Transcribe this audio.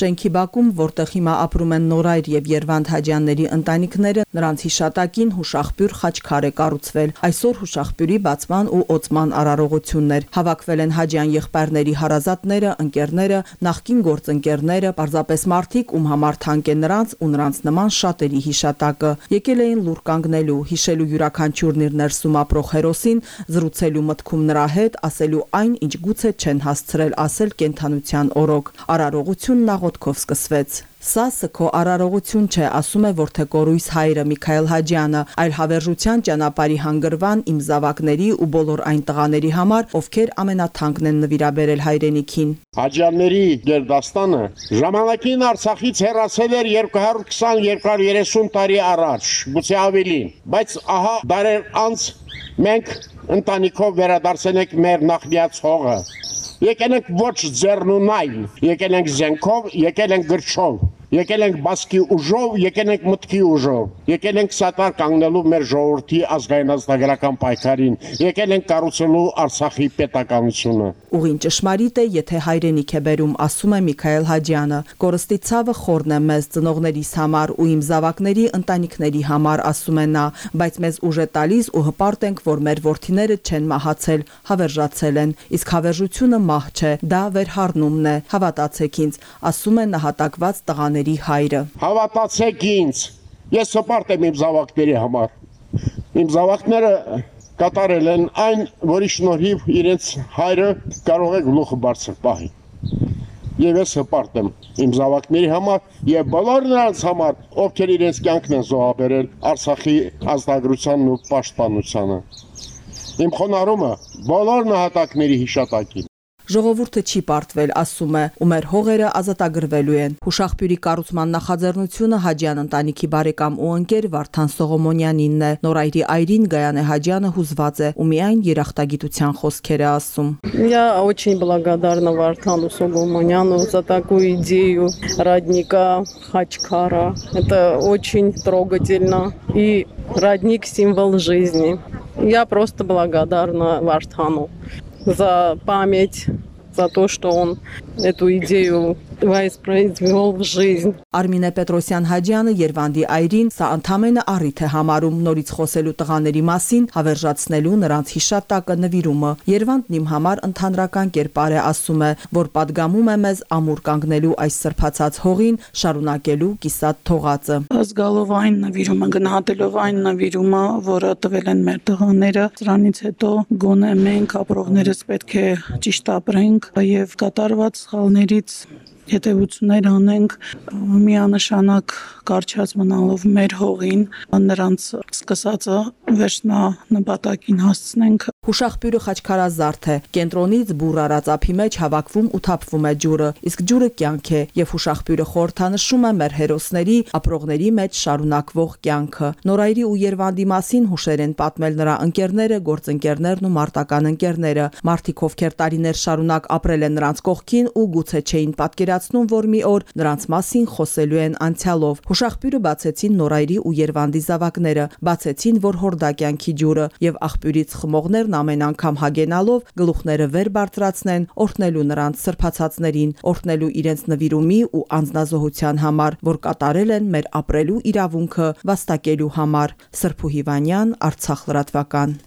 Շենքի բակում, որտեղ հիմա ապրում են Նորայր եւ Երվանդ Հաջյանների ընտանիքները, նրանց հիշատակին հուշախբյուր խաչքար է կառուցվել։ Այսօր հուշախբյուրի բացման ու օծման արարողություններ հավաքվել են Հաջյան եղբայրների հարազատները, ընկերները, նախկին գործընկերները, պարզապես մարդիկ, ում համար թանկ է նրանց ու նրանց նման շատերի հիշատակը։ Եկել էին լուր կանգնելու, հիշելու յուրաքանչյուրն իր ներսում ապրող հերոսին, զրուցելու մտքում նրա հետ, ասելու այն, ինչ գուցե չեն հասցրել ասել կենթանության օրոք։ Արարողությունն աղոթքով սկսվեց։ Սա սքո արարողություն չէ, ասում է Որթեկորույս հայրը Միքայել Հաջյանը, այլ հավերժության ճանապարհի հանգրվան իմ զավակների ու բոլոր այն տղաների համար, ովքեր ամենաթանկն են նվիրաբերել հայրենիքին։ Հաջյանների գերդաստանը ժամանակին Արցախից հեռացել էր 220-230 տարի առաջ, գուցե ավելին, բայց ահա դարեր անց մենք ընտանիքով վերադարձել ենք մեր նախնիած հողը եկել ենք ոչ ձեռնունայն, եկել ենք զենքով, եկել ենք գրչով եկել ենք բասկի ուժով, եկել ենք մտքի ուժով, եկել ենք սատար կանգնելու մեր ժողովրդի ազգային ազգագրական պայքարին, եկել ենք կառուցելու Արցախի պետականությունը։ Ուղին ճշմարիտ է, եթե հայրենիք է բերում, ասում է Միքայել Հաջյանը։ Կորստի ցավը խորն է մեզ ծնողներիս համար ու իմ զավակների ընտանիքների համար, ասում է նա, բայց մեզ ուժ է տալիս ու հպարտ ենք, որ մեր ворթիները չեն մահացել, հավերժացել են։ Իսկ հավերժությունը մահ չէ, դա վերհառնումն է։ Հավատացեք ինձ, ասում է նահատակված տղաների հայրը։ Հավատացեք ինձ։ Ես հպարտ եմ իմ զավակների համար։ Իմ զավակները կատարել են այն, որի շնորհիվ իրենց հայրը կարող է գլուխը բարձր պահի։ Եվ ես հպարտ եմ իմ զավակների համար եւ բոլոր նրանց համար, ովքեր իրենց կյանքն են զոհաբերել Արցախի ազգագրությանն ու պաշտպանությանը։ Իմ խոնարհումը բոլոր նահատակների հիշատակին Ժողովուրդը չի պարտվել, ասում է, ու մեր հողերը ազատագրվելու են։ Հուշախբյուրի կառուցման նախաձեռնությունը Հաջյան ընտանիքի բարեկամ ու ընկեր Վարդան Սողոմոնյանինն է։ Նորայրի այրին Գայանե Հաջյանը հուզված է ու միայն երախտագիտության խոսքեր է ասում։ Я очень благодарна Вартану Согомоняну за такую идею родника Хачкара. Это очень трогательно и родник символ жизни. Я просто благодарна Вартану За память, за то, что он эту идею воспроизвел в жизнь։ Արմինե Պետրոսյան Հաջյանը Երևանի այրին սա ընդամենը առիթ է համարում նորից խոսելու տղաների մասին, հավերժացնելու նրանց հիշատակը նվիրումը։ Երևանն իմ համար ընդհանրական կերպար է ասում է, որ падգամում է մեզ ամուր կանգնելու այս սրբացած հողին, շարունակելու կիսատ թողածը։ Զգալով այն նվիրումը, գնահատելով այն նվիրումը, որը տվել են մեր տղաները, սրանից հետո գոնե մենք ապրողներս պետք է ճիշտ ապրենք եւ կատարված սխալներից հետևություններ անենք միանշանակ կարճած մնալով մեր հողին նրանց սկսածը վերջնա նպատակին հասցնենք Հուշախբյուրը խաչքարազարդ է կենտրոնից բուր արածափի մեջ հավաքվում ու թափվում է ջուրը իսկ ջուրը կյանք է եւ հուշախբյուրը խորհրդանշում է մեր հերոսների ապրողների մեջ շարունակվող կյանքը Նորայրի ու Երվանդի մասին հուշեր են պատմել նրա ընկերները գործընկերներն ու մարտական ընկերները մարդիկ ովքեր տարիներ շարունակ ապրել են նրանց կողքին ու գուցե չէին պատկերացնում որ մի օր նրանց մասին խոսելու են անցյալով։ Հուշախբյուրը բացեցին Նորայրի ու Երվանդի զավակները, բացեցին, որ հորդակյանքի ջուրը եւ աղբյուրից խմողներն ամեն անգամ հագենալով գլուխները վեր բարձրացնեն, օրհնելու նրանց սրբացածներին, օրհնելու իրենց նվիրումի ու անznազոհության համար, որ կատարել են մեր ապրելու իրավունքը վաստակելու համար։ Սրփու Հիվանյան, Արցախ լրատվական։